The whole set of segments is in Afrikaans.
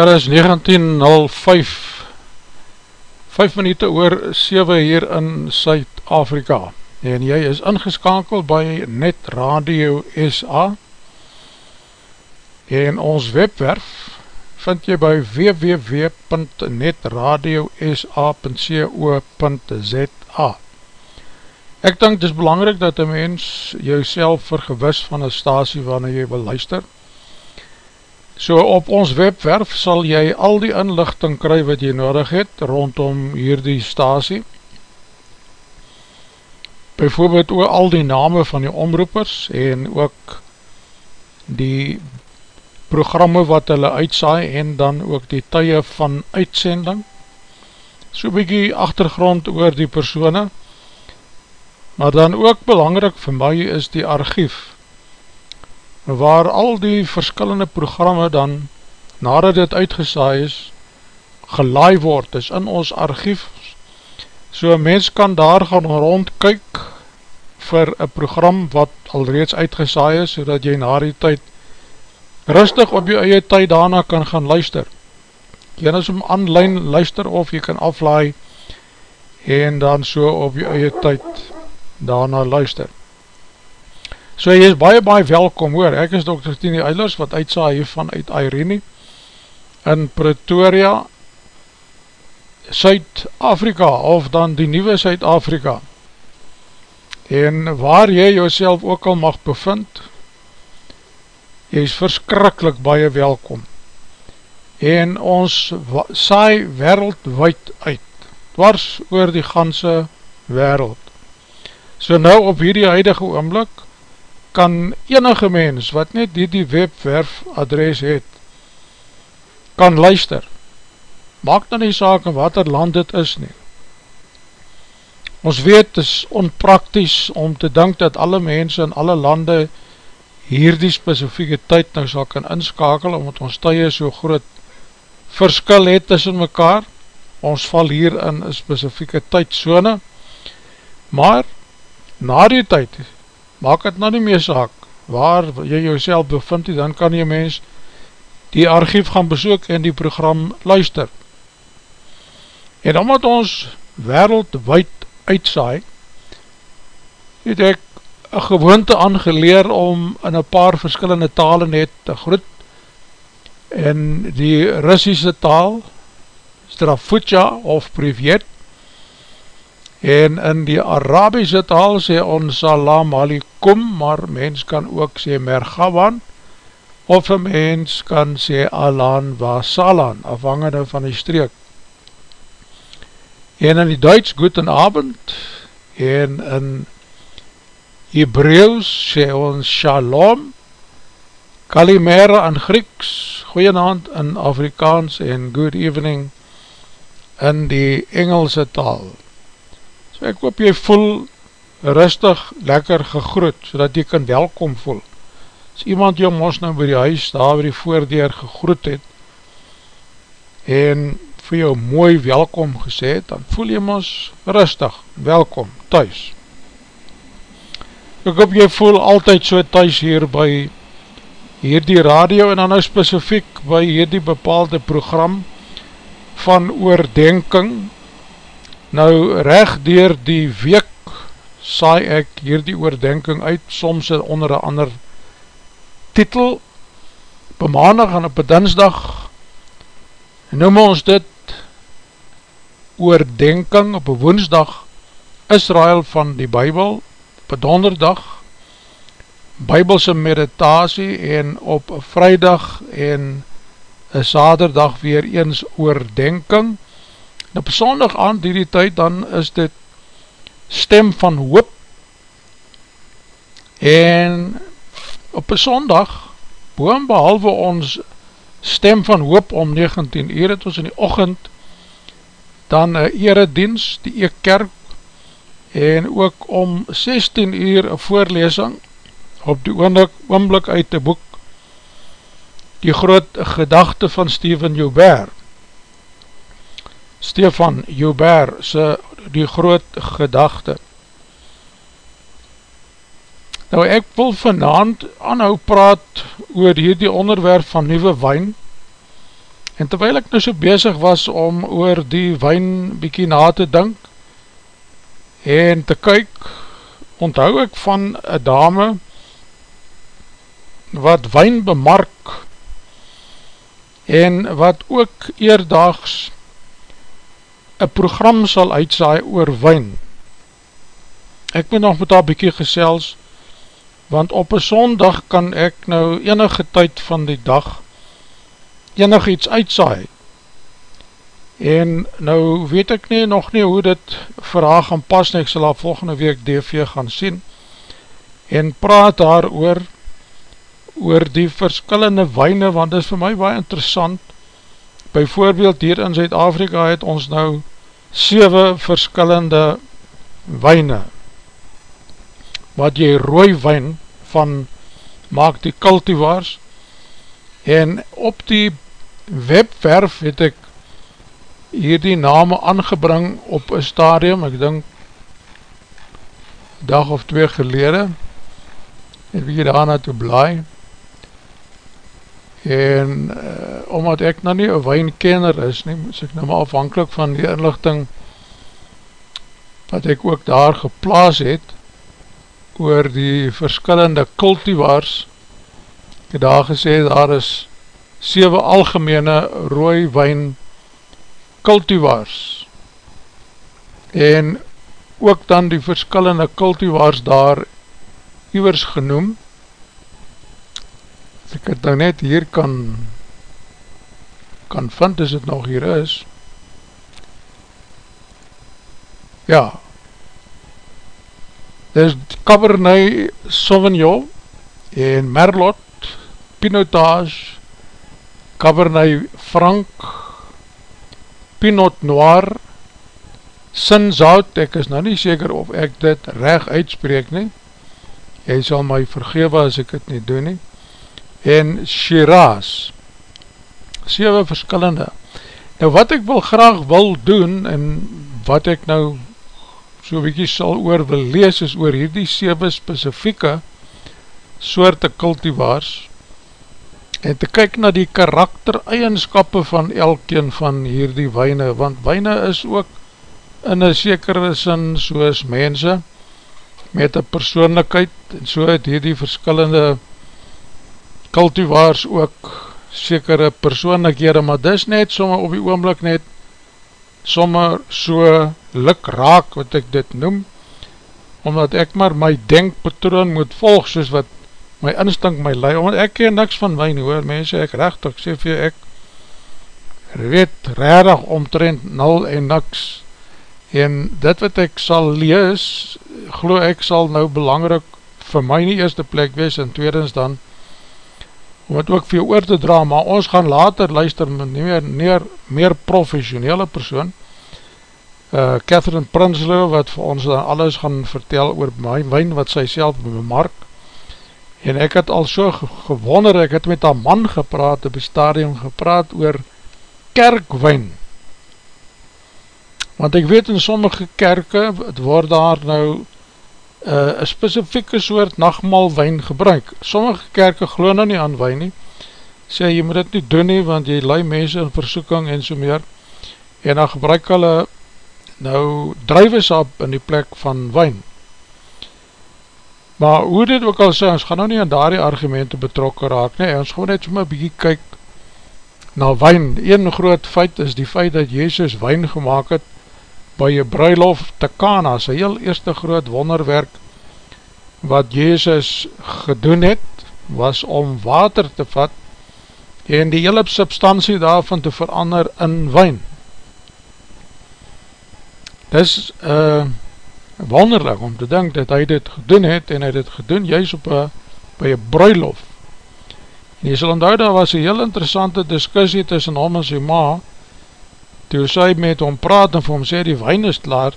Ja, dit is 19.05 5 minuut oor 7 hier in Suid-Afrika. En jy is ingeskakeld by Net Radio SA En ons webwerf vind jy by www.netradiosa.co.za Ek denk dit is belangrijk dat een mens jou self vergewis van een stasie wanneer jy wil luister So op ons webwerf sal jy al die inlichting kry wat jy nodig het rondom hierdie stasie. Bijvoorbeeld ook al die name van die omroepers en ook die programme wat hulle uitsaai en dan ook die tye van uitsending. So bykie achtergrond oor die persone, maar dan ook belangrijk vir my is die archief, waar al die verskillende programme dan, nadat dit uitgesaai is, gelaai word, is in ons archief, so mens kan daar gaan rondkyk vir een program wat al reeds uitgesaai is, so dat jy na die tyd rustig op jou eie tyd daarna kan gaan luister. Jy as om online luister of jy kan aflaai en dan so op jou eie tyd daarna luister. So jy is baie baie welkom hoor, ek is Dr. Tini Eilers wat uitsa hiervan uit Irene in Pretoria, Suid-Afrika of dan die nieuwe Suid-Afrika. En waar jy jouself ook al mag bevind, jy is verskrikkelijk baie welkom en ons saai wereldwijd uit dwars oor die ganse wereld so nou op hierdie huidige oomblik kan enige mens wat net die die webwerf adres het kan luister. Maak dan die saak in wat er land het is nie. Ons weet het is onprakties om te dink dat alle mense in alle lande hierdie specifieke tyd nou sal kan inskakel, omdat ons tye so groot verskil het tussen mekaar, ons val hier in een specifieke tydzone, maar na die tyd, maak het nou nie meer saak, waar jy jouself bevind, dan kan jy mens die archief gaan besoek en die program luister. En omdat ons wereldwijd uitsaai, het ek een gewoonte aangeleer om in een paar verskillende tale net te groet in die Russische taal Strafutja of Privet en in die Arabische taal sê ons salam alikum maar mens kan ook sê mergawan of een mens kan sê alan wa salan afhangende van die streek en in die Duits goeden avond en in Hebreeuws sê ons Shalom, Kalimera in Grieks, Goeienavond in Afrikaans en Good Evening in die Engelse taal. So ek hoop jy voel rustig, lekker gegroet, so dat jy kan welkom voel. As iemand jou mos nou by die huis daar by die voordeur gegroet het en vir jou mooi welkom gesê het, dan voel jy mos rustig, welkom, thuis. Ek hoop jy voel altyd so thuis hier by hierdie radio en dan nou specifiek by hierdie bepaalde program van oordenking. Nou recht dier die week saai ek hierdie oordenking uit, soms onder een ander titel, op een maandag en op een dinsdag, noem ons dit oordenking, op een woensdag, Israel van die Bijbel, op donderdag bybelse meditasie en op vrijdag en een saterdag weer eens oordenking en op sondag aan die tyd dan is dit stem van hoop. En op sondag boem behalwe ons stem van hoop om 19 uur het ons in die ochend dan een eredienst die eekkerk en ook om 16 uur een voorlesing op die oomblik uit die boek die groot gedachte van Stephen Joubert Stefan Joubert sy die groot gedachte nou ek wil vanavond aanhou praat oor hierdie onderwerp van nieuwe wijn en terwijl ek nou so bezig was om oor die wijn bykie na te dink en te kyk onthou ek van een dame wat wijn bemark en wat ook eerdags een program sal uitsaai oor wijn ek moet nog met haar bykie gesels want op een sondag kan ek nou enige tyd van die dag enig iets uitsaai. En nou weet ek nie nog nie hoe dit vir haar gaan pas nie, ek sal haar volgende week DV gaan sien en praat daar oor oor die verskillende wijne, want dit is vir my baie interessant. Bijvoorbeeld hier in Zuid-Afrika het ons nou 7 verskillende wijne, wat jy rooi wijn van maak die cultivars, en op die webwerf het ek hier die name aangebring op een stadium, ek dink dag of twee gelede, het wie daarna toe blaai, en uh, omdat ek nou nie een wijnkenner is nie, is ek nou maar afhankelijk van die inlichting wat ek ook daar geplaas het oor die verskillende cultivars ek het daar gesê daar is 7 algemene rooi wijn cultivars. En ook dan die verskillende cultivars daar iwers genoem as ek het nou net hier kan kan vind as het nog hier is. Ja. Dit is Cabernet Sauvignon en Merlot Pinotage, Cabernet Franc, Pinot Noir, Sinzout, ek is nou nie seker of ek dit reg uitspreek nie, jy sal my vergewe as ek het nie doen nie, en Shiraz, 7 verskillende. Nou wat ek wil graag wil doen, en wat ek nou so bykie sal oor wil lees, is oor hierdie 7 specifieke soorte cultivars, en te kyk na die karaktereigenskappe van elkeen van hierdie wijne, want wijne is ook in een sekere sin soos mense, met een persoonlikheid, en so het hierdie verskillende cultivaars ook sekere persoonlikhede, maar dis net sommer op die oomblik net sommer so lik raak wat ek dit noem, omdat ek maar my denkpatroon moet volg soos wat my instink my lei, want ek ken niks van wijn hoor, mense, ek recht, ek sê vir ek weet rarig omtrent nul en niks, en dit wat ek sal lees, glo ek sal nou belangrik vir my nie eerste plek wees, en tweedens dan, om het ook vir jou oor te dra, maar ons gaan later luister met nie meer, meer, meer professionele persoon, uh, Catherine Prinsloo, wat vir ons dan alles gaan vertel oor my wijn, wat sy self bemark, en ek het al so gewonder, ek het met haar man gepraat, op die stadium gepraat oor kerkwijn, want ek weet in sommige kerke, het word daar nou een specifieke soort nachtmalwijn gebruik, sommige kerke geloof nou nie aan wijn nie, sê jy moet dit nie doen nie, want jy lui mense in versoeking en so meer, en dan gebruik hulle nou druivesap in die plek van wijn, Maar hoe dit ook al sê, ons gaan nou nie aan daar die argumente betrokken raak nie, ons gaan net soms een bykie kyk na wijn. Een groot feit is die feit dat Jezus wijn gemaakt het by jy bruilof te Kana, sy heel eerste groot wonderwerk wat Jezus gedoen het, was om water te vat en die hele substantie daarvan te verander in wijn. Dis, uh, wonderlik om te denk dat hy dit gedoen het en hy dit gedoen juist op a, by een bruilof en jy sal onthou daar was een heel interessante discussie tussen hom en sy ma toe sy met hom praat en vir hom sê die wijn is klaar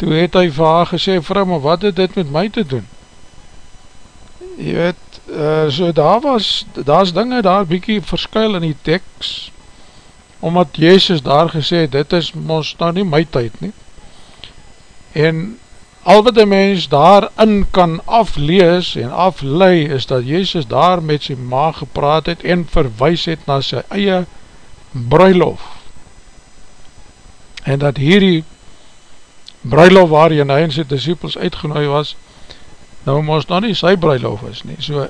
toe het hy vir haar gesê vrou maar wat het dit met my te doen? Jy weet uh, so daar was daar is dinge daar bykie verskuil in die tekst omdat Jezus daar gesê dit is ons nou nie my tyd nie. En al wat die mens daarin kan aflees en aflei is dat Jezus daar met sy ma gepraat het en verwijs het na sy eie bruilof en dat hierdie bruilof waar hy en sy disciples uitgenooi was nou moest nou nie sy bruilof is nie. So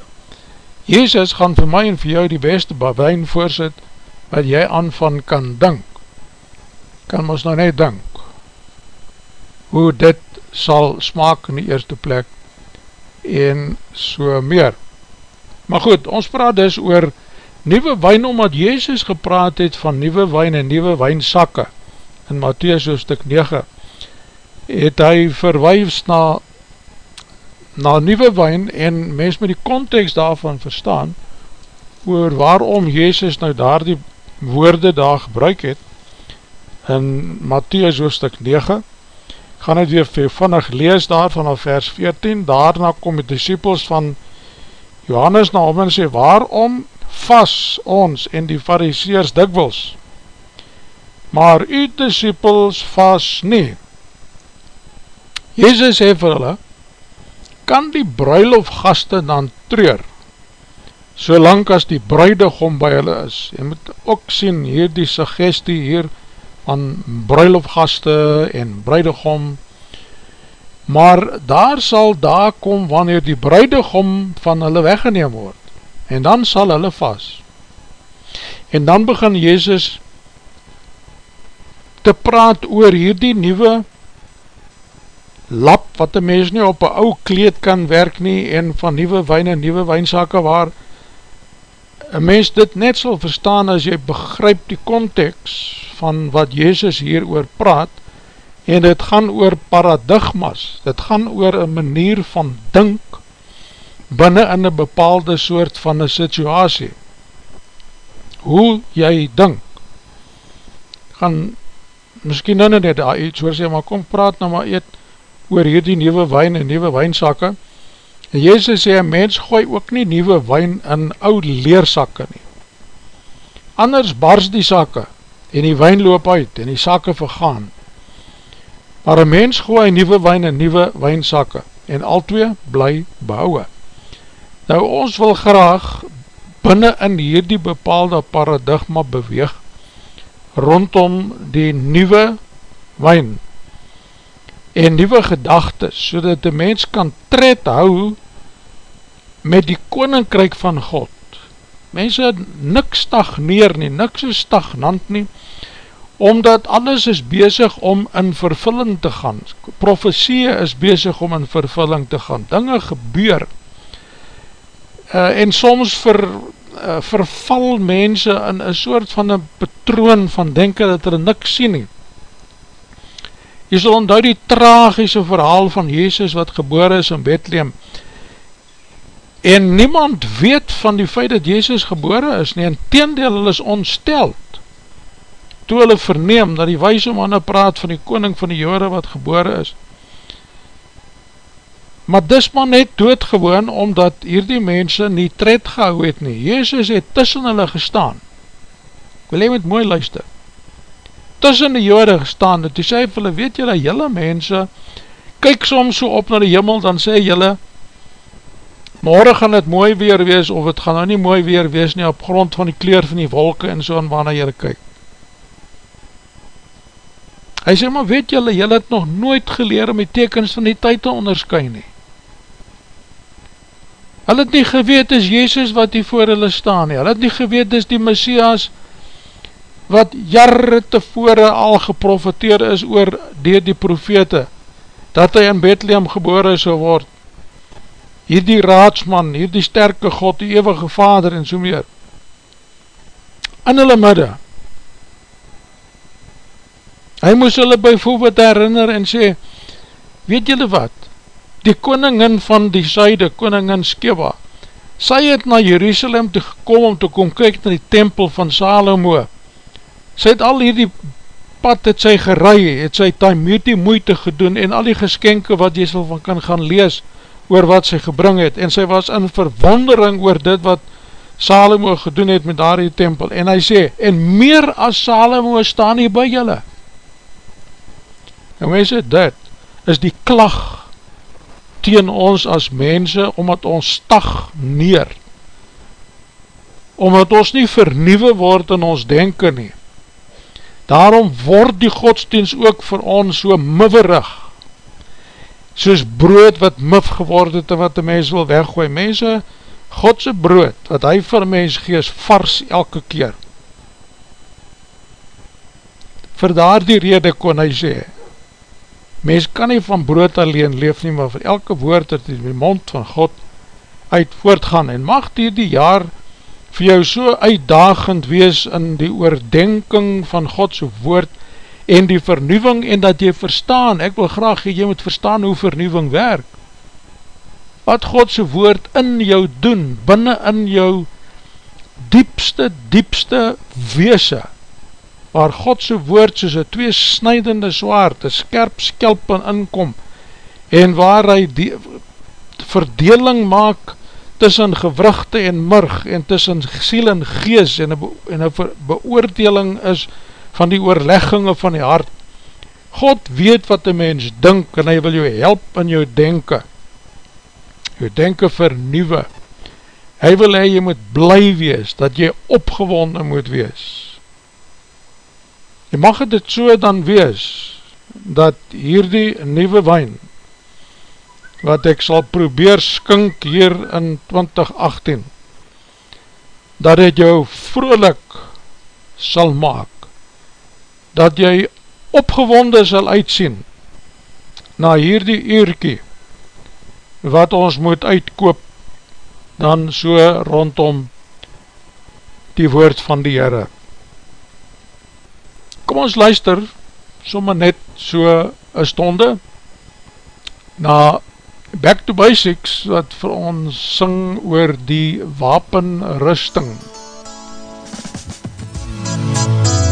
Jezus gaan vir my en vir jou die beste wijn voorsit wat jy aan van kan dink. Kan ons nou net dink hoe dit sal smaak in die eerste plek en so meer. Maar goed, ons praat dus oor Nieuwe wijn omdat Jezus gepraat het van nieuwe wijn en nieuwe wijnsakke in Matthäus hoofdstuk 9 het hy verwijs na na nieuwe wijn en mens met die context daarvan verstaan oor waarom Jezus nou daar die woorde daar gebruik het in Matthäus hoofdstuk 9 gaan het weer vannig lees daar vanaf vers 14 daarna kom die disciples van Johannes na hom en sê waarom vas ons en die fariseers dikwils maar u disciples vas nie Jezus sê vir hulle kan die bruilof gaste dan treur solang as die bruidegom by hulle is. Jy moet ook sien hier die suggestie hier van bruilofgaste en bruidegom, maar daar sal daar kom wanneer die bruidegom van hulle weggeneem word, en dan sal hulle vast. En dan begin Jezus te praat oor hierdie nieuwe lap, wat die mens nie op een ou kleed kan werk nie, en van nieuwe wijn en nieuwe wijnzake waar, een mens dit net sal verstaan as jy begryp die context van wat Jezus hier oor praat en dit gaan oor paradigmas, dit gaan oor een manier van dink binnen in een bepaalde soort van een situasie. Hoe jy dink. Gaan miskien nou net daar iets oor sê, maar kom praat nou maar eet oor hierdie nieuwe wijn en nieuwe wijnsakke En Jezus sê, mens gooi ook nie nieuwe wijn in oud leersakke nie. Anders bars die sakke en die wijn loop uit en die sakke vergaan. Maar een mens gooi nieuwe wijn in nieuwe wijnsakke en al twee bly behouwe. Nou ons wil graag binnen in hierdie bepaalde paradigma beweeg rondom die nieuwe wijn en nieuwe gedagtes, so dat die mens kan tred hou met die koninkryk van God. Mense, niks stagneer nie, niks is stagnant nie, omdat alles is bezig om in vervulling te gaan. Profesie is bezig om in vervulling te gaan. Dinge gebeur. Uh, en soms ver, uh, verval mense in een soort van een patroon van denken dat er niks sien nie. Jy sal onthou die tragische verhaal van Jezus wat geboor is in Bethlehem, en niemand weet van die feit dat Jezus gebore is nie, en teendeel hulle is ontsteld, toe hulle verneem dat die wijse manne praat van die koning van die jore wat gebore is, maar dis maar net doodgewoon, omdat hierdie mense nie tred gehou het nie, Jezus het tussen hulle gestaan, ek wil hy met mooi luister, tussen die jode gestaan, dat hy sê vir hulle, weet julle, julle mense, kyk soms so op na die jimmel, dan sê julle, morgen gaan het mooi weer wees, of het gaan nou nie mooi weer wees nie, op grond van die kleur van die wolke en so en waarna jylle kyk. Hy sê, maar weet jylle, jylle het nog nooit geleer om die tekens van die tyd te onderskyn nie. Hulle het nie geweet is Jezus wat hier voor hulle staan nie. Hulle het nie geweet is die Messias wat jare tevore al geprofiteer is oor dier die profete, dat hy in Bethlehem gebore so word. Hierdie raadsman, hierdie sterke God, die eeuwige vader en so meer, in hulle midde, hy moes hulle bijvoorbeeld herinner en sê, weet julle wat, die koningin van die syde, koningin Skeba, sy het na Jerusalem te gekom om te kom kyk na die tempel van Salomo, sy het al hierdie pad het sy gerei, het sy die moeite gedoen en al die geskenke wat jy sal van kan gaan lees, oor wat sy gebring het, en sy was in verwondering oor dit wat Salomo gedoen het met daar die tempel, en hy sê, en meer as Salomo staan hier by julle. En mense, dit is die klag teen ons as mense, omdat ons stag neer, omdat ons nie vernieuwe word in ons denken nie. Daarom word die godsdienst ook vir ons so miverig, soos brood wat mif geworden het en wat die mens wil weggooi. Mense, Godse brood, wat hy vir mens gees, vars elke keer. Vir daar die rede kon hy sê, mens kan nie van brood alleen leef nie, maar vir elke woord dat die mond van God uit voortgaan, en mag die die jaar vir jou so uitdagend wees in die oordenking van Godse woord en die vernieuwing en dat jy verstaan, ek wil graag jy moet verstaan hoe vernieuwing werk, wat Godse woord in jou doen, binnen in jou diepste, diepste weese, waar Godse woord soos een twee snijdende zwaard, een skerp skelp in inkom, en waar hy die verdeling maak, tussen gewrugte en murg en tussen siel en gees en een beoordeling is van die oorleggingen van die hart. God weet wat die mens dink en hy wil jou help in jou denken. Jou denken vernieuwe. Hy wil hy jy moet bly wees, dat jy opgewonden moet wees. Jy mag dit so dan wees, dat hierdie nieuwe wijn, wat ek sal probeer skink hier in 2018, dat het jou vrolik sal maak, dat jy opgewonde sal uitsien, na hierdie uurkie, wat ons moet uitkoop, dan so rondom die woord van die Heere. Kom ons luister, sommer net so een stonde, na Back to Basics wat vir ons sing oor die wapenrusting. Het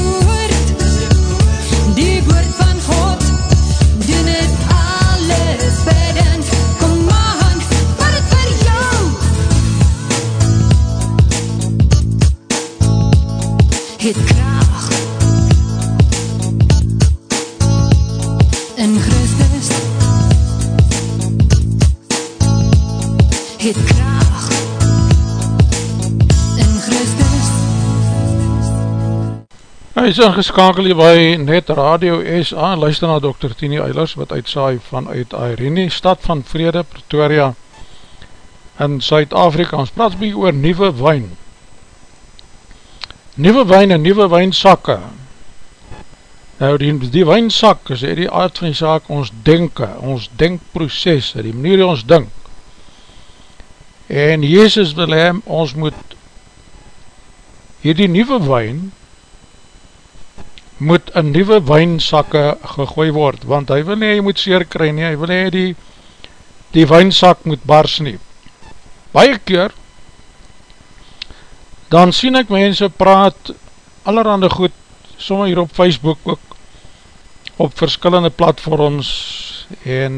Ooh. Is ingeskakel hier by Net Radio SA, luister na Dr. Tini Eilers wat uitsaai vanuit Irene, stad van Vrede, Pretoria in Suid-Afrika. Ons praat by oor nieuwe wijn. Nieuwe wijn en nieuwe wijnsakke. Nou die, die wijnsak is die aard van die saak ons denken, ons denkproces, die manier ons denk. En Jezus wil hem, ons moet hierdie nieuwe wijn moet in nieuwe wijnsakke gegooi word, want hy wil nie, hy moet seer kry nie, hy wil nie, die, die wijnsak moet bars nie. Baie keer, dan sien ek mense praat allerhande goed, somme hier op Facebook ook, op verskillende platforms, en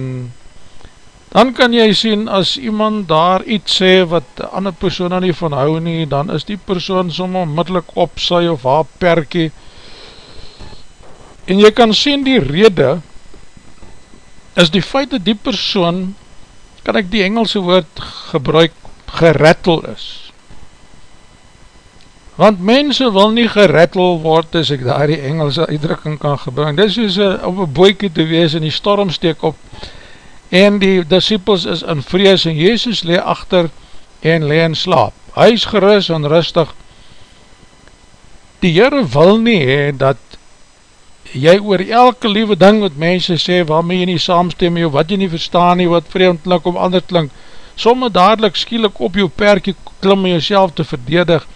dan kan jy sien, as iemand daar iets sê, wat ander persoon nie van hou nie, dan is die persoon somme onmiddellik op sy of haar perkie, En jy kan sien die rede is die feit dat die persoon, kan ek die Engelse woord gebruik, gerettel is. Want mense wil nie gerettel word as ek daar die Engelse uitdrukking kan gebruik. Dit is soos op een boekie te wees en die storm steek op en die disciples is in vrees en Jezus lee achter en lee in slaap. Hy is gerus en rustig. Die Heere wil nie hee dat jy oor elke liewe ding wat mense sê, waarmee jy nie saamstem jy, wat jy nie verstaan nie, wat vreemdelik of ander klink, somme dadelijk skielik op jou perkie klim jy self te verdedig,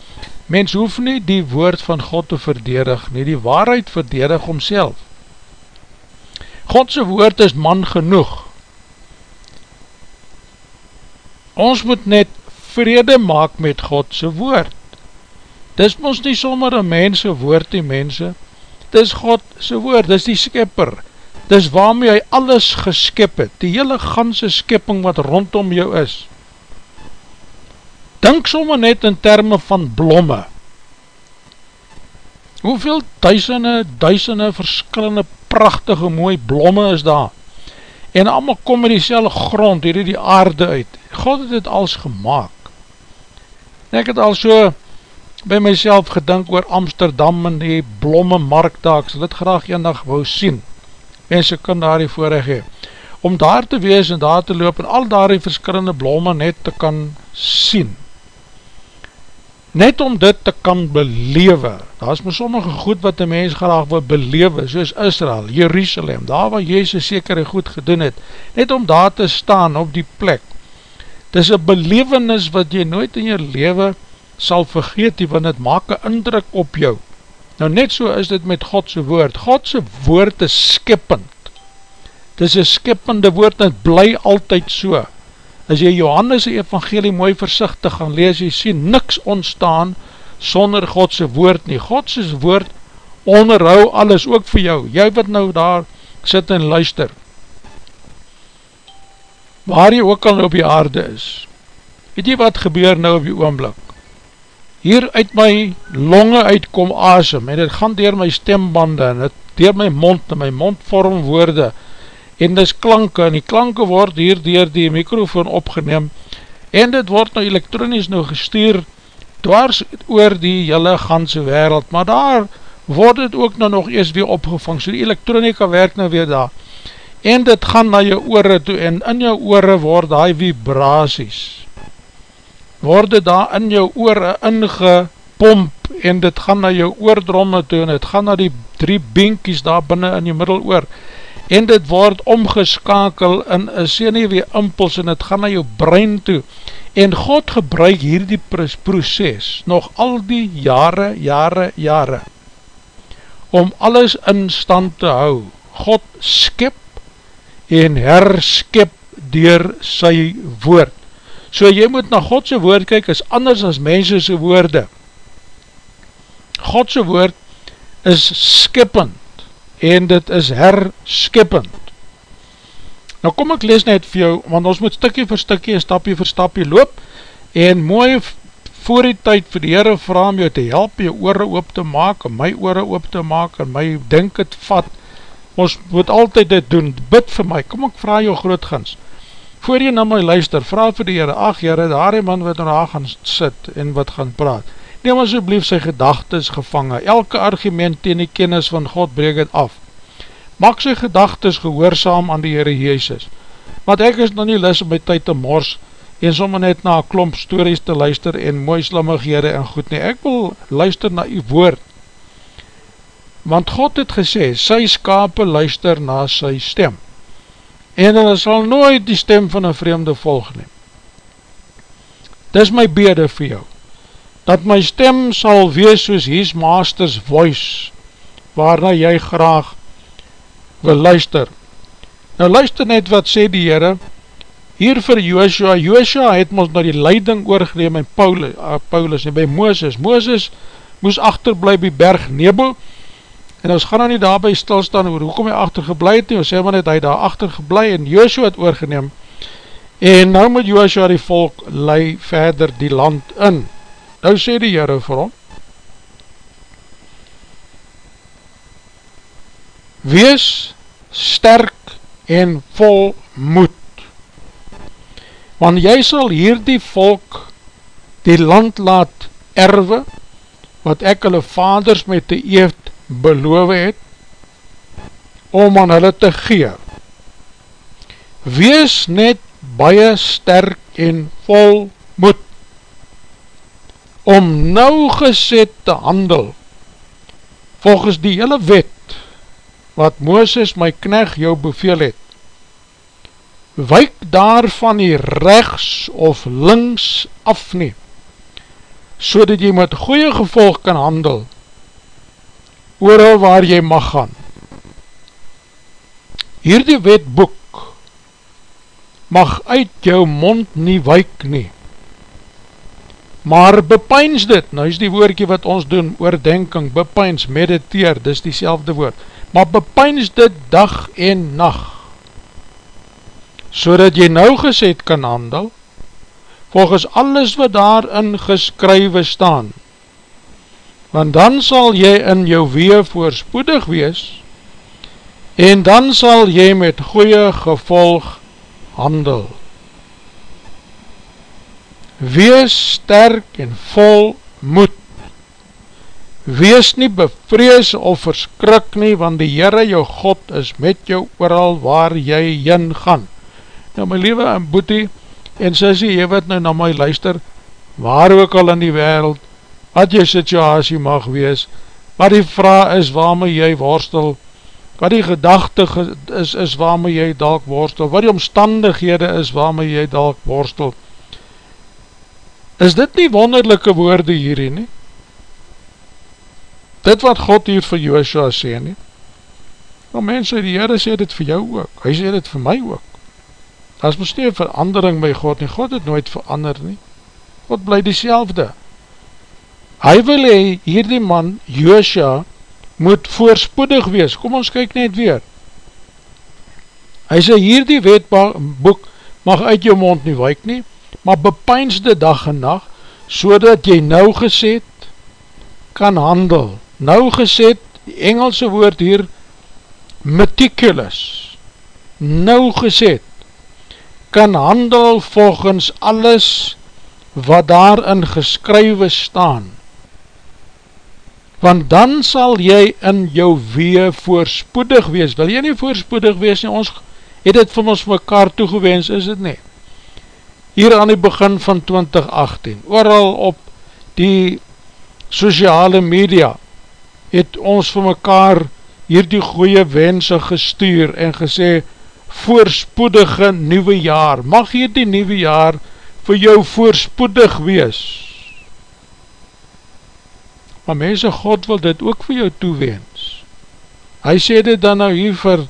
mens hoef nie die woord van God te verdedig, nie die waarheid verdedig omself. Godse woord is man genoeg. Ons moet net vrede maak met Godse woord. Dis ons nie sommer een mense woord die mense, dis God sy woord, dis die skepper, dis waarmee hy alles geskep het, die hele ganse skepping wat rondom jou is. Dink somme net in termen van blomme, hoeveel duisende, duisende verskillende prachtige mooie blomme is daar, en allemaal kom in die grond, hier die aarde uit, God het het als gemaakt, ek het al so, by myself gedink oor Amsterdam en die blomme marktaak, ek sal dit graag een dag wou sien, mense kan daar die voorrecht hee, om daar te wees en daar te loop en al daar die verskillende blomme net te kan sien, net om dit te kan belewe, daar is my sommige goed wat die mens graag wil belewe, soos Israel, Jerusalem, daar waar Jezus seker goed gedoen het, net om daar te staan op die plek, dit is een belevenis wat jy nooit in jou leven sal vergeet die, want het maak een indruk op jou. Nou net so is dit met Godse woord. Godse woord is skippend. Het is een skippende woord en het bly altyd so. As jy Johannes evangelie mooi versichtig gaan lees, jy sien niks ontstaan sonder Godse woord nie. Godse woord onderhou alles ook vir jou. Jy wat nou daar sit en luister. Waar jy ook al op die aarde is. Weet jy wat gebeur nou op die oomblik? Hier uit my longe uitkom asem en het gaan dier my stembande en het dier my mond en my mond vorm woorde en dis klanke en die klanke word hier dier die microfoon opgeneem en dit word nou elektronisch nou gestuur dwars oor die hele ganse wereld maar daar word het ook nou nog eers weer opgevang so die elektronika werk nou weer daar en dit gaan na jou oore toe en in jou oore word die vibraties word dit daar in jou oore ingepomp en dit gaan na jou oordromme toe en dit gaan na die drie binkies daar binnen in jou middeloor. En dit word omgeskakel in een senewee impuls en dit gaan na jou brein toe. En God gebruik hierdie proces nog al die jare, jare, jare om alles in stand te hou. God skip en herskip dier sy woord So jy moet na Godse woord kyk, is anders as mensese woorde. Godse woord is skippend en dit is herskippend. Nou kom ek lees net vir jou, want ons moet stikkie vir stikkie en stapie vir stapie loop en mooi voor die tyd vir die Heere vraag om jou te help, jou oore oop te maak, en my oore oop te maak, en my denk het vat, ons moet altyd dit doen, bid vir my, kom ek vraag jou groot gans, voor jy na my luister, vraag vir die Heere, ach Heere, daar die man wat na gaan sit en wat gaan praat, neem asjeblief sy gedagtes gevangen, elke argument ten die kennis van God breek het af, maak sy gedagtes gehoorzaam aan die Heere Jezus, want ek is nog nie lis om my tyd te mors, en sommer net na klomp stories te luister, en mooi slammighede en goed nie, ek wil luister na die woord, want God het gesê, sy skape luister na sy stem, en hulle sal nooit die stem van een vreemde volg neem. Dis my bede vir jou, dat my stem sal wees soos his master's voice, waarna jy graag wil luister. Nou luister net wat sê die Heere, hier vir Joshua, Joshua het ons na die leiding oorgeneem en Paulus, uh, Paulus en by Mooses, Mooses moes achterblijf by berg Nebo, en ons gaan nou nie daarby stilstaan oor hoekom hy achtergeblij het nie, ons sê maar net hy daar achtergeblij en Joshua het oorgeneem, en nou moet Joshua die volk lei verder die land in, Nou sê die Heere vir hom, Wees sterk en vol moed, want jy sal hier die volk die land laat erwe, wat ek hulle vaders met die eeft beloof het, om aan hulle te gee. Wees net baie sterk en vol moed, om nou geset te handel, volgens die hele wet, wat Mooses my kneg jou beveel het, wyk daarvan die rechts of links af nie, so dat jy met goeie gevolg kan handel, ooral waar jy mag gaan. Hierdie wetboek mag uit jou mond nie wyk nie, maar bepyns dit, nou is die woordkie wat ons doen, oordenking, bepyns, mediteer, dis die selfde woord, maar bepyns dit dag en nacht, so dat jy nou gesed kan handel, volgens alles wat daarin geskrywe staan, want dan sal jy in jou wee voorspoedig wees, en dan sal jy met goeie gevolg handel wees sterk en vol moed, wees nie bevrees of verskrik nie, want die Heere jou God is met jou ooral waar jy heen gaan. Nou my liewe en boetie, en sissie, jy wat nou na my luister, waar ook al in die wereld, wat jy situasie mag wees, wat die vraag is waarmee jy worstel, wat die gedachte is, is waarmee jy dalk worstel, wat die omstandighede is waarmee jy dalk worstel, Is dit nie wonderlijke woorde hierin nie? Dit wat God hier vir Joshua sê nie? Nou mense, die Heere sê dit vir jou ook, hy sê dit vir my ook. As moest nie verandering by God nie, God het nooit verander nie. God bly die selfde. Hy wil hy, hier die man, Joshua, moet voorspoedig wees. Kom ons kyk net weer. Hy sê, hier die wetboek mag uit jou mond nie wyk nie, maar bepyns de dag en nacht, so dat jy nou geset kan handel. Nou geset, die Engelse woord hier, meticulous, nou geset, kan handel volgens alles wat daarin geskrywe staan. Want dan sal jy in jou wee voorspoedig wees. Wil jy nie voorspoedig wees nie? Ons het het van ons mekaar toegewens, is het nie? hier aan die begin van 2018, ooral op die sociale media, het ons vir mekaar hier die goeie wense gestuur en gesê, voorspoedige nieuwe jaar, mag hier die nieuwe jaar vir jou voorspoedig wees. Maar mense, God wil dit ook vir jou toewens. Hy sê dit dan nou hier vir,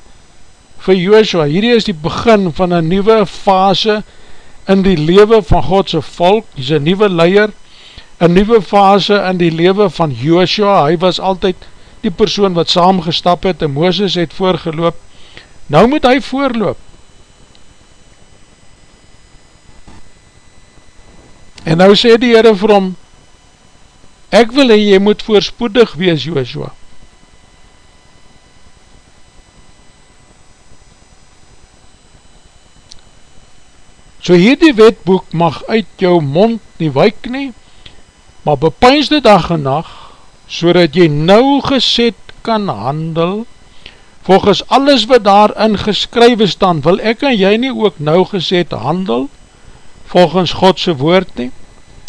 vir Joshua, hierdie is die begin van een nieuwe fase, in die lewe van Godse volk, hy is een nieuwe leier, een nieuwe fase in die lewe van Joshua, hy was altyd die persoon wat saamgestap het en Mooses het voorgeloop, nou moet hy voorloop. En nou sê die Heere vir hom, ek wil en jy moet voorspoedig wees Joshua, So hierdie wetboek mag uit jou mond nie wyk nie, maar bepeins dit dag en nacht, so dat jy nou geset kan handel, volgens alles wat daarin geskrywe staan, wil ek en jy nie ook nou geset handel, volgens Godse woord nie,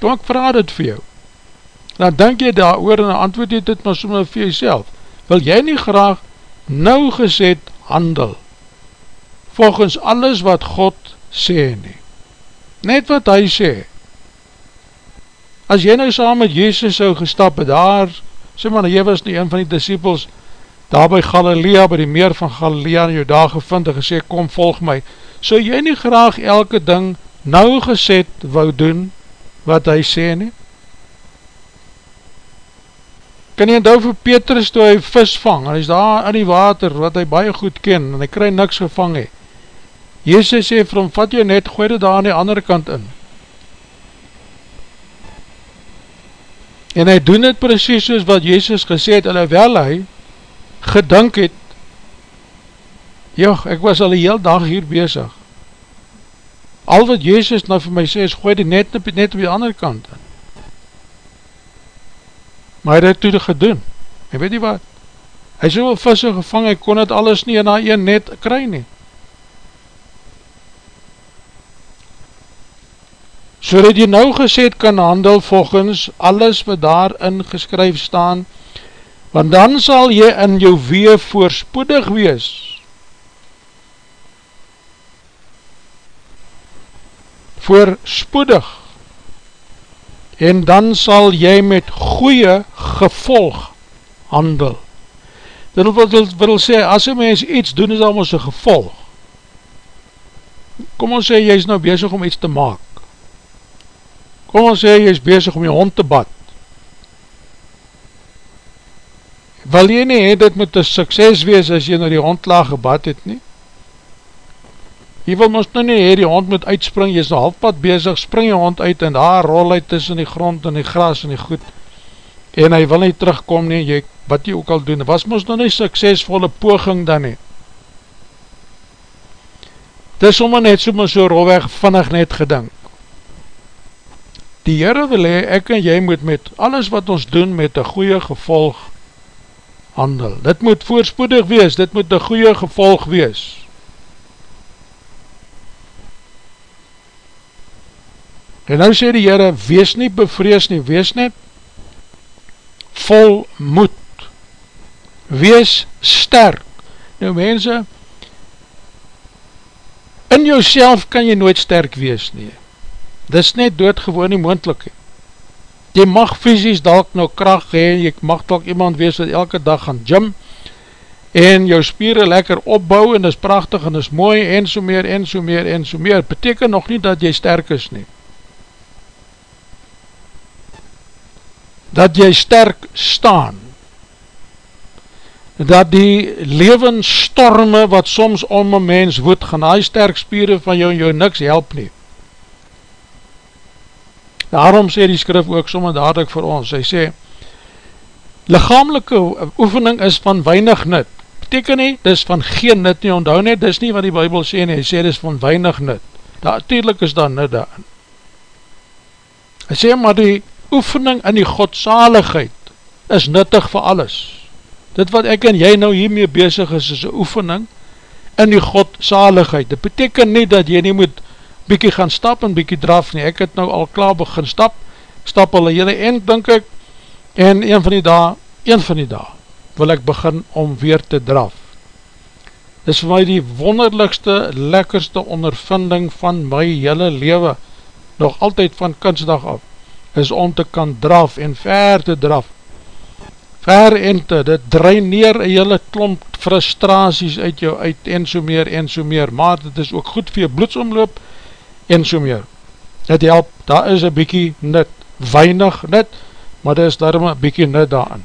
kom ek vraag dit vir jou, dan denk jy daar oor en antwoord jy dit maar sommer vir jyself, wil jy nie graag nou geset handel, volgens alles wat God sê nie, net wat hy sê, as jy nou saam met Jezus so gestap het daar, sê maar, jy was nie een van die disciples, daar by Galilea, by die meer van Galilea in jou daar gevind en gesê, kom volg my, so jy nie graag elke ding nou geset wou doen, wat hy sê nie? Kan jy onthou vir Petrus toe hy vis vang, en hy is daar in die water, wat hy baie goed ken, en hy krij niks gevang he. Jezus sê vir hom, vat jy net, gooi dit daar aan die andere kant in. En hy doen het precies soos wat Jezus gesê het, alhoewel hy gedink het, joh, ek was al die heel dag hier bezig. Al wat Jezus nou vir my sê, is gooi die net, net op die andere kant in. Maar hy het toe gedoen. En weet jy wat? Hy so wel visse gevang, hy kon het alles nie in een net kry nie. so dat jy nou gesed kan handel volgens alles wat daarin geskryf staan, want dan sal jy in jou wee voorspoedig wees. Voorspoedig. En dan sal jy met goeie gevolg handel. Dit wil, wil sê, as een mens iets doen, is allemaal sy gevolg. Kom ons sê, jy is nou bezig om iets te maak kom ons sê, jy is bezig om jy hond te bad, wil jy nie, dit moet een sukses wees, as jy na die hond laag gebad het nie, jy wil ons nou nie, die hond moet uitspring, jy is nou halfpad bezig, spring jy hond uit, en daar rol hy tussen die grond, en die gras, en die goed, en hy wil nie terugkom nie, jy, wat jy ook al doen, was ons nou nie suksesvolle poging dan nie, dit is sommer net so, maar so rolweg, vinnig net gedink, Die Heere wil hee, ek en jy moet met alles wat ons doen met een goeie gevolg handel. Dit moet voorspoedig wees, dit moet een goeie gevolg wees. En nou sê die Heere, wees nie bevrees nie, wees net vol moed, wees sterk. Nou mense, in jouself kan jy nooit sterk wees nie. Dit is net doodgewoon nie moendlik. Jy mag fysisk dalk nou kracht hee, jy mag dalk iemand wees wat elke dag gaan gym, en jou spieren lekker opbou, en is prachtig, en is mooi, en so meer, en so meer, en so meer. Beteken nog nie dat jy sterk is nie. Dat jy sterk staan. Dat die levensstorme wat soms om een mens woed, gaan hy sterk spieren van jou en jou niks help nie. Daarom sê die skrif ook sommer dadelijk vir ons, hy sê, lichamelike oefening is van weinig nut, beteken nie, dis van geen nut nie, onthou nie, dis nie wat die bybel sê nie, hy sê dis van weinig nut, daar, tuurlijk is daar nut daarin. Hy sê, maar die oefening in die godsaligheid is nuttig vir alles. Dit wat ek en jy nou hiermee bezig is, is een oefening in die godsaligheid. Dit beteken nie dat jy nie moet bykie gaan stap en bykie draf nie, ek het nou al klaar begin stap, stap al een hele eind, denk ek, en een van die dag, een van die dag, wil ek begin om weer te draf. Dit is vir my die wonderlikste, lekkerste ondervinding van my hele leven, nog altyd van kunstdag af, is om te kan draf en ver te draf, ver en te, dit draai neer een hele klomp frustraties uit jou uit, en so meer, en so meer, maar dit is ook goed vir jou bloedsomloop, en so meer. Dit help, daar is een bykie nut, weinig nut, maar daar is daarom een bykie nut daarin.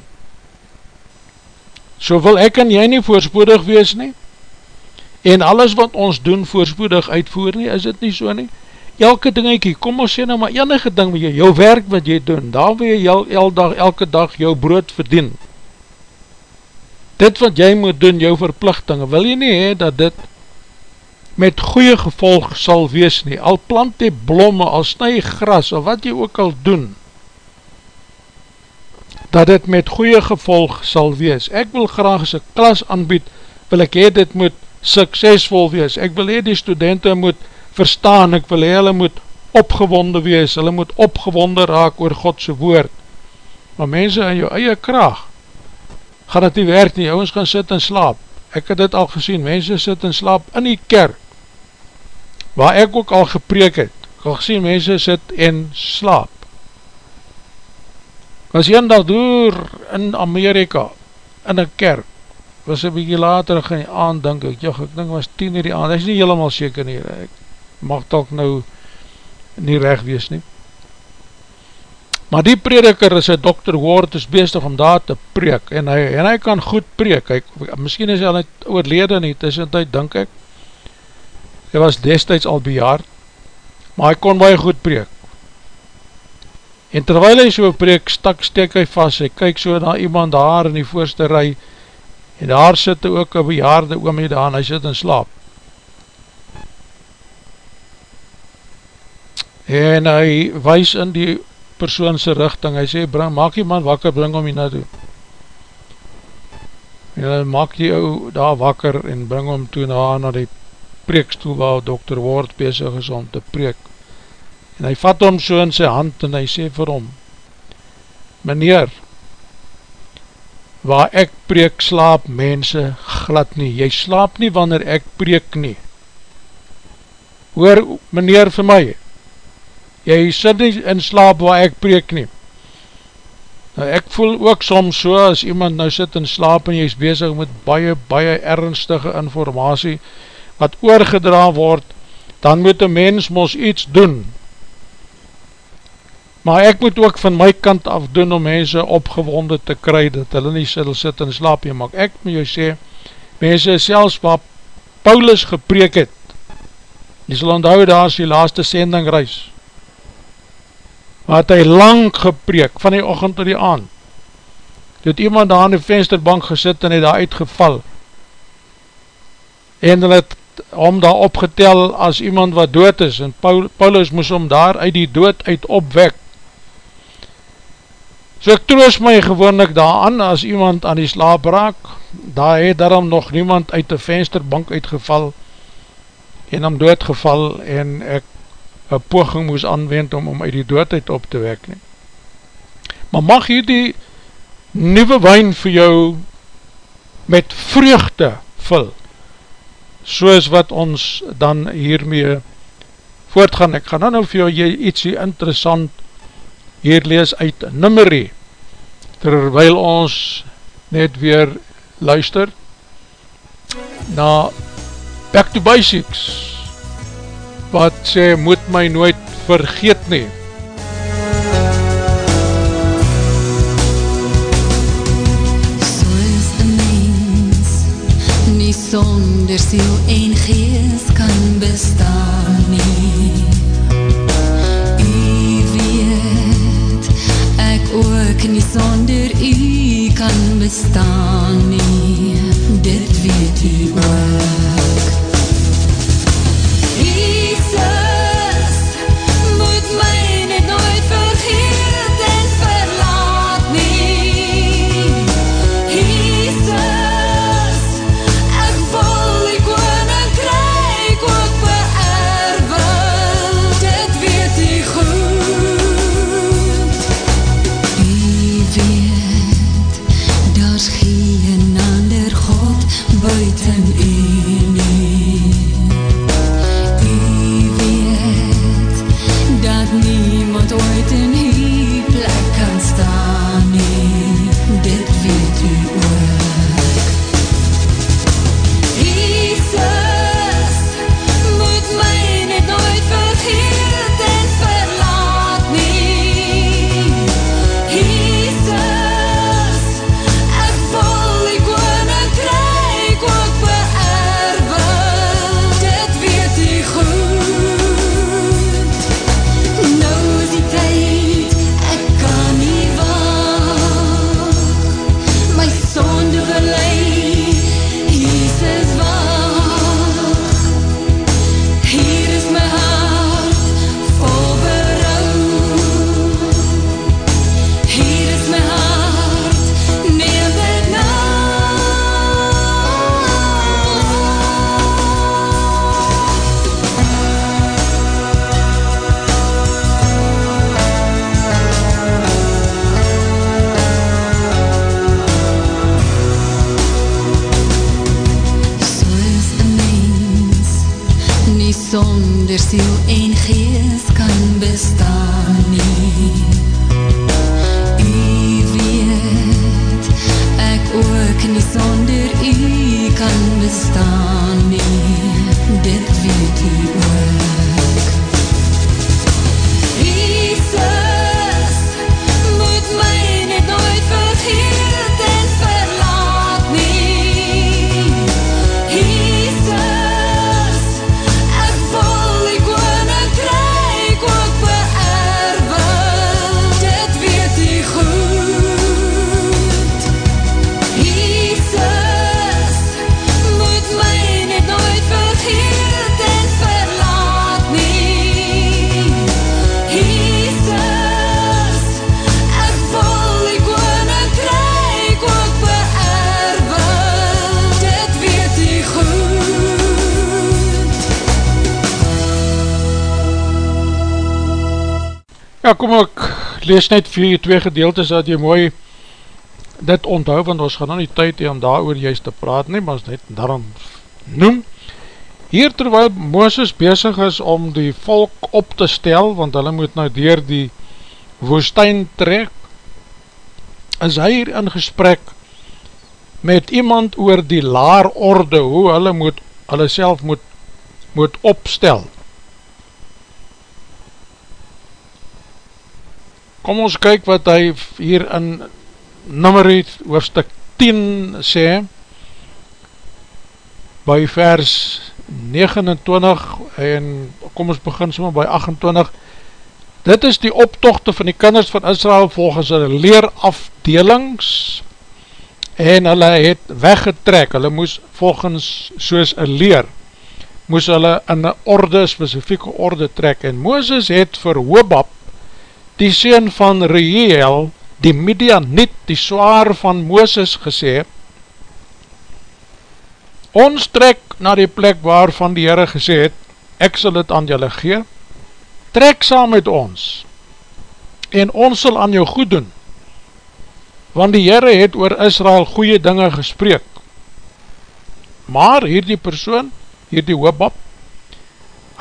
So wil ek en jy nie voorspoedig wees nie, en alles wat ons doen voorspoedig uitvoer nie, is dit nie so nie? Elke dingiekie, kom ons sê nou maar enige ding wat jy, jou werk wat jy doen, daar wil jy el, el dag, elke dag jou brood verdien. Dit wat jy moet doen, jou verplichting, wil jy nie hee, dat dit met goeie gevolg sal wees nie, al plant die blomme, al snij gras, of wat jy ook al doen, dat dit met goeie gevolg sal wees. Ek wil graag as een klas aanbied, wil ek hee dit moet suksesvol wees. Ek wil hee die studenten moet verstaan, ek wil hee hulle moet opgewonde wees, hulle moet opgewonde raak oor Godse woord. Maar mense in jou eie kraag, gaan het nie werk nie, ons gaan sit en slaap. Ek het dit al gesien, mense sit en slaap in die kerk, waar ek ook al gepreek het, ek al gesien, mense sit en slaap. Was een dag door in Amerika, in een kerk, was een bykie later in die aand, denk ek, joh, ek denk was 10 uur die aand, ek is nie helemaal seker nie, ek mag toch nou nie recht wees nie. Maar die prediker is een dokter Ward, is bezig om daar te preek, en hy, en hy kan goed preek, hy, miskien is hy al net oorlede nie, tussen tyd, denk ek, hy was destijds al bejaard, maar hy kon baie goed preek. En terwijl hy so preek, stak, steek hy vast, hy kyk so na iemand daar in die voorste rij, en daar sit ook een bejaarde oomie daar, en hy sit in slaap. En hy wees in die persoonse richting, hy sê, bring, maak die man wakker, bring hom hier na toe. En hy maak die ou daar wakker, en bring hom toe na, na die preekstoel, waar dokter Ward bezig is om te preek. En hy vat hom so in sy hand, en hy sê vir hom, Meneer, waar ek preek slaap mense glad nie, jy slaap nie wanneer ek preek nie. Hoor meneer vir my, jy sit nie in slaap waar ek preek nie. Nou ek voel ook soms so, as iemand nou sit in slaap en jy is bezig met baie, baie ernstige informatie, wat oorgedra word, dan moet een mens mos iets doen. Maar ek moet ook van my kant af doen om mense opgewonde te kry, dat hulle nie sal sit in slaap, jy mag ek met jou sê, mense selfs wat Paulus gepreek het, jy sal onthou daar is die laaste sendingreis, wat hy lang gepreek, van die ochend tot die aand, het iemand daar aan die vensterbank gesit en het daar uitgeval, en hy het om daar opgetel as iemand wat dood is, en Paulus moes om daar uit die dood uit opwek, so ek troos my gewoonlik daar aan, as iemand aan die slaap raak, daar het daarom nog niemand uit die vensterbank uitgeval, en om doodgeval, en ek een poging moes aanwend om om uit die doodheid op te wek nie. Maar mag hier die nieuwe wijn vir jou met vreugde vul, soos wat ons dan hiermee voortgaan. Ek gaan dan nou vir jou ietsie interessant hier lees uit nummerie, terwijl ons net weer luister na Back to Basics, wat sê, moet my nooit vergeet nie. Soos een mens, nie sonder siel en geest kan bestaan nie. U weet, ek ook nie sonder u kan bestaan nie. Dit weet u ook. Jesus, Ja, kom ek lees net vir jy twee gedeeltes dat jy mooi dit onthou, want ons gaan nou nie tyd hee om daar oor juist te praat nie, maar ons net daarom noem. Hier terwyl Mooses bezig is om die volk op te stel, want hulle moet nou dier die woestijn trek, is hy hier in gesprek met iemand oor die laar orde, hoe hulle moet, hulle self moet, moet opstel. Kom ons kyk wat hy hier in nummerie hoofstuk 10 sê, by vers 29 en kom ons begin soma by 28, dit is die optochte van die kinders van Israel volgens hulle leerafdelings en hulle het weggetrek, hulle moes volgens soos een leer, moes hulle in een orde, specifieke orde trek. En Mooses het vir Hobab die sien van Reuel, die Midianiet, die zwaar van Mooses gesê, ons trek na die plek waarvan die Heere gesê het, ek sal het aan julle gee, trek saam met ons, en ons sal aan jou goed doen, want die Heere het oor Israel goeie dinge gespreek, maar hier die persoon, hier die hoopbab,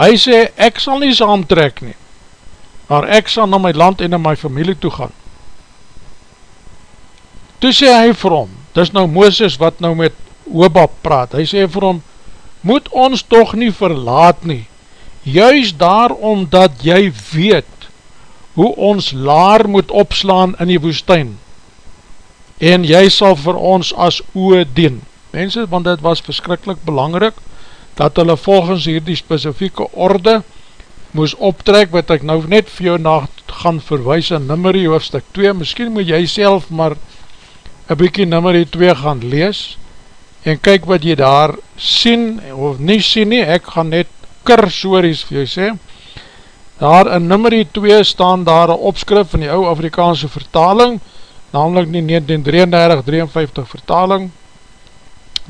hy sê, ek sal nie saam trek nie, maar ek sal na my land en na my familie toe gaan. Toe sê hy vir hom, dis nou Mooses wat nou met Oba praat, hy sê vir hom, moet ons toch nie verlaat nie, juist daarom dat jy weet hoe ons laar moet opslaan in die woestijn, en jy sal vir ons as oe dien. Mense, want dit was verskrikkelijk belangrik, dat hulle volgens hierdie specifieke orde, moes optrek, wat ek nou net vir jou na gaan verwijs in nummerie hoofstuk 2, miskien moet jy self maar een bykie nummerie 2 gaan lees, en kyk wat jy daar sien, of nie sien nie, ek gaan net kursories vir jou sê, daar in nummerie 2 staan daar een opskrif van die ou Afrikaanse vertaling, namelijk die 1933-53 vertaling,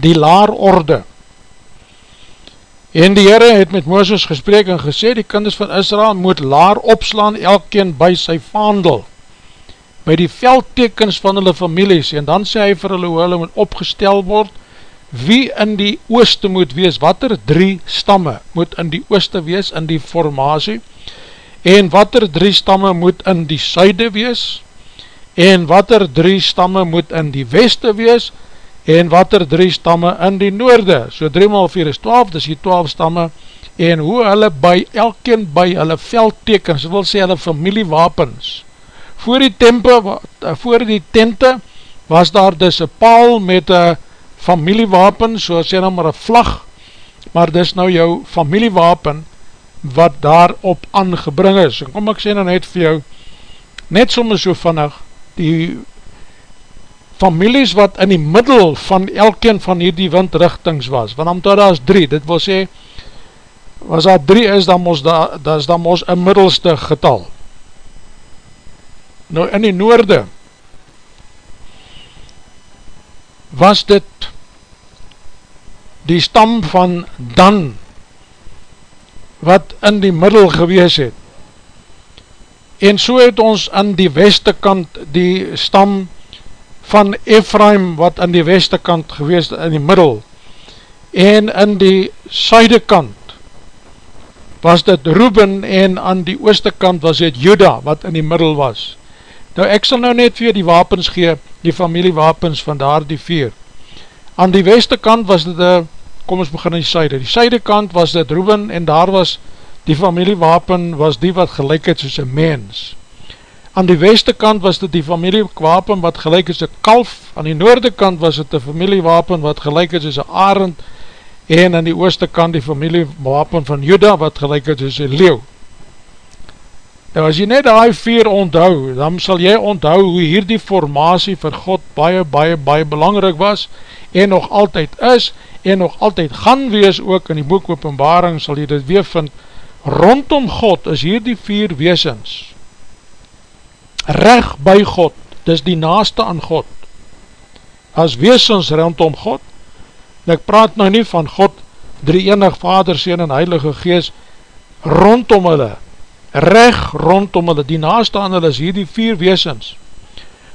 die laarorde, En die Heere het met Mooses gesprek en gesê, die kinders van Israel moet laar opslaan elkeen by sy vaandel, by die veldtekens van hulle families, en dan sê hy vir hulle hoe hulle moet opgestel word, wie in die ooste moet wees, wat er drie stamme moet in die ooste wees, in die formatie, en wat er drie stamme moet in die suide wees, en wat er drie stamme moet in die weste wees, en wat er drie stamme in die noorde, so 3 maal 4 is 12, dis die 12 stamme, en hoe hulle by, elkeen by hulle veldtekens, wil sê hulle familiewapens, voor die tempe, eh, voor die tente, was daar dus een paal met een familiewapen, so sê nou maar een vlag, maar dis nou jou familiewapen, wat daarop aangebring is, en kom ek sê nou net vir jou, net soms so vannig, die families wat in die middel van elkeen van hierdie windrichtings was, want omdat daar is drie, dit wil sê, was daar drie is, dan mos, da, da is dan mos een middelste getal. Nou in die noorde, was dit die stam van Dan, wat in die middel gewees het, en so het ons in die weste kant die stam van van Ephraim wat aan die weste kant gewees in die middel en in die suide kant was dit Ruben en aan die ooste kant was dit Juda wat in die middel was. Nou ek sal nou net vir die wapens gee, die familiewapens van daar die vier. Aan die weste kant was dit, kom ons begin in die syde, die syde kant was dit Ruben en daar was die familiewapen was die wat gelijk het soos een mens. Aan die weste kant was dit die familiewapen wat gelijk is een kalf, aan die noorde kant was dit die familiewapen wat gelijk is soos een arend, en aan die ooste kant die familiewapen van Juda wat gelijk is een leeuw. Nou as jy net die vier onthou, dan sal jy onthou hoe hier die formatie vir God baie, baie, baie belangrijk was en nog altyd is en nog altyd gaan wees ook in die boek openbaring sal jy dit weer vind. Rondom God is hier die vier weesens reg by God. Dis die naaste aan God. As weesens rondom God en ek praat nou nie van God, drie enig Vader, Seen en Heilige Gees, rondom hulle, reg rondom hulle, die naaste aan hulle is hier die vier weesens,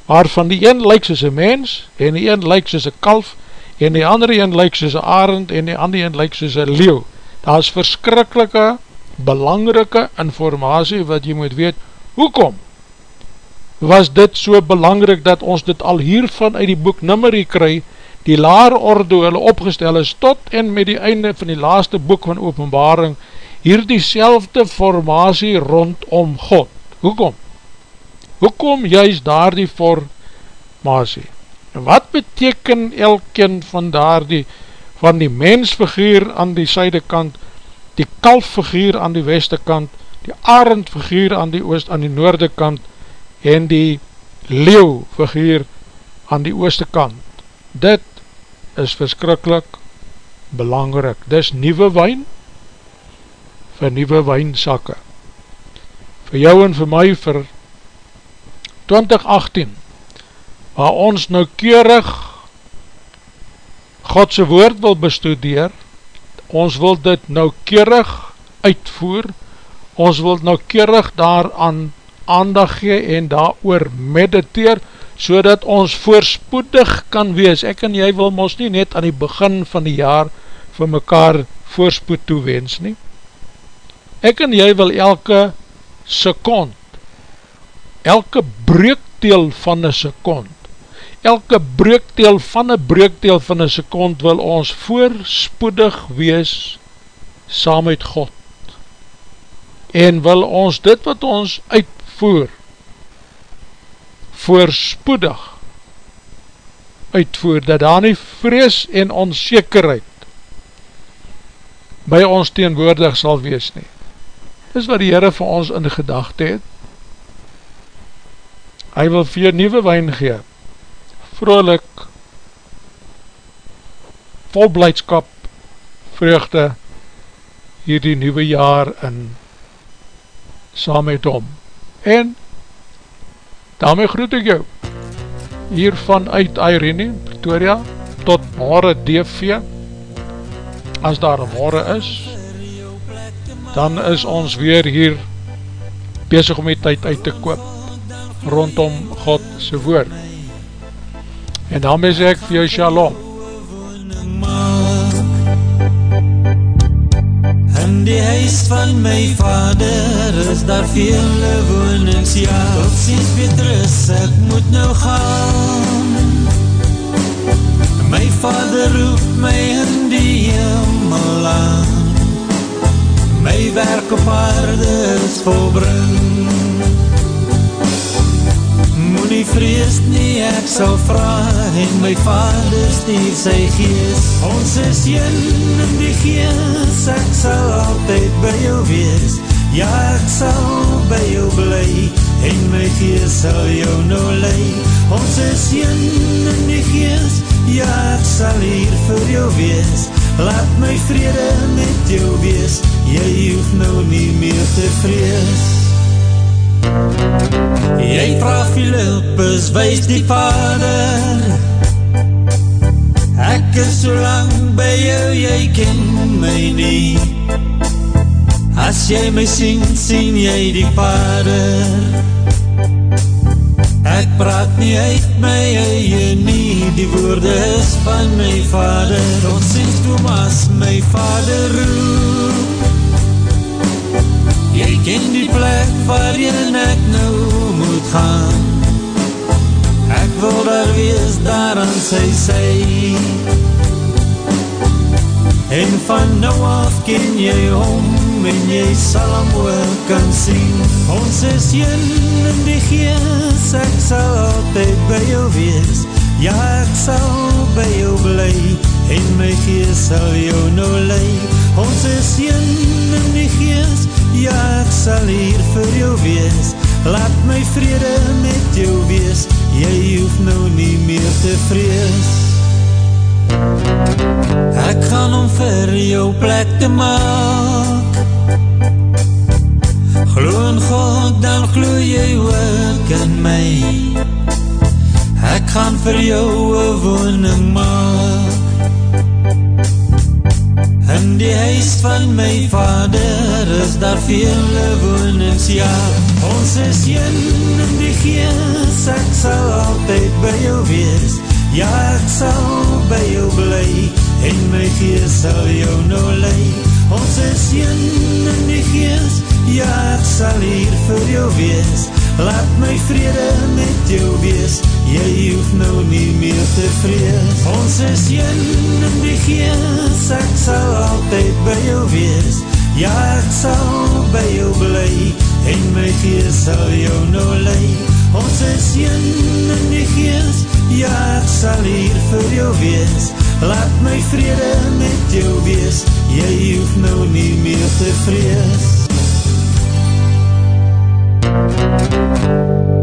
waarvan die een lyk soos een mens, en die een lyk soos een kalf, en die andere een lyk soos een arend, en die andere een lyk soos een leeuw. Daar is verskrikkelike, belangrike informatie wat jy moet weet, hoekom was dit so belangrijk dat ons dit al hiervan uit die boek nummerie kry, die laar orde hulle opgestel is tot en met die einde van die laaste boek van openbaring hier die selfde formatie rondom God. Hoekom? Hoekom juist daar die formatie? Wat beteken elkeen van daar die van die mensfiguur aan die syde kant, die kalffiguur aan die weste kant, die arendfiguur aan die oost aan die noorde kant en die leeuwfiguur aan die ooste kant? Dit is verskrikkelijk belangrik. Dis nieuwe wijn vir nieuwe wijnsakke. Vir jou en vir my vir 2018 waar ons nou keurig Godse woord wil bestudeer, ons wil dit nou keurig uitvoer, ons wil nou keurig daaraan aandag gee en daar oor mediteer, so dat ons voorspoedig kan wees. Ek en jy wil ons nie net aan die begin van die jaar vir mekaar voorspoed toewens nie. Ek en jy wil elke sekond, elke breukdeel van een sekond, elke breukdeel van een breukdeel van een sekond wil ons voorspoedig wees saam met God. En wil ons dit wat ons uitvoer, voorspoedig uitvoer, dat daar nie vrees en onzekerheid by ons teenwoordig sal wees nie. Dis wat die Heere vir ons in gedachte het. Hy wil vir nieuwe wijn gee, vrolik, vol blijdskap, vreugde, hier die nieuwe jaar in, saam met hom. En, daarmee groet ek jou hiervan uit Irene, Pretoria tot Mare DV as daar Mare is dan is ons weer hier bezig om die tyd uit te koop rondom God se woord. En daarmee sê ek vir jou shalom In die huis van my vader is daar vele wonings, ja. Tot ziens Petrus, ek moet nou gaan. My vader roep my in die hemel aan. My werk op aarde is volbring nie vrees nie, ek sal vraag En my vader stier sy gees. Ons is een in die gees Ek sal altyd by jou wees. Ja, ek sal by jou bly En my gees sal jou nou lei. Ons is een in die gees Ja, ek sal hier vir jou wees. Laat my vrede met jou wees Jy hoef nou nie meer te vrees Jy vraag Philippus, wees die vader. Ek is so lang by jou, jy ken my nie. As jy my sien, sien jy die vader. Ek praat nie uit my eie nie Die woorde is van my vader. Ons sien Thomas, my vader roep waarin ek nou moet gaan. Ek wil daar wees daar aan sy sy. En van nou af ken jy om en jy sal hom ook kan sien. Ons is een in die gees, ek sal altyd by jou wees. Ja, ek sal by jou bly en my gees sal jou nou lei Ons is een in die gees, ja, ek sal hier vir jou wees. Laat my vrede met jou wees, jy hoef nou nie meer te vrees. Ek gaan om vir jou plek te maak. Glo in God, dan glo jy ook in my. Ek gaan vir jou een woning maak In die huis van my vader is daar vele wonings, ja. Ons is een in die gees, ek sal altyd by jou wees. Ja, ek sal by jou bly. En my gees sal jou nou lei. Ons is een in die gees, ja, ek sal hier vir jou wees Laat my vrede met jou wees, jy hoef nou nie meer te vrees. Ons is een in die gees, ek sal altyd by jou wees. Ja, ek sal by jou bly. En my gees sal jou nou lei. Ons is een in die gees, ja, ek sal hier vir jou wees. Laat my vrede met jou wees, jy hoef nou nie meer te vrees thank you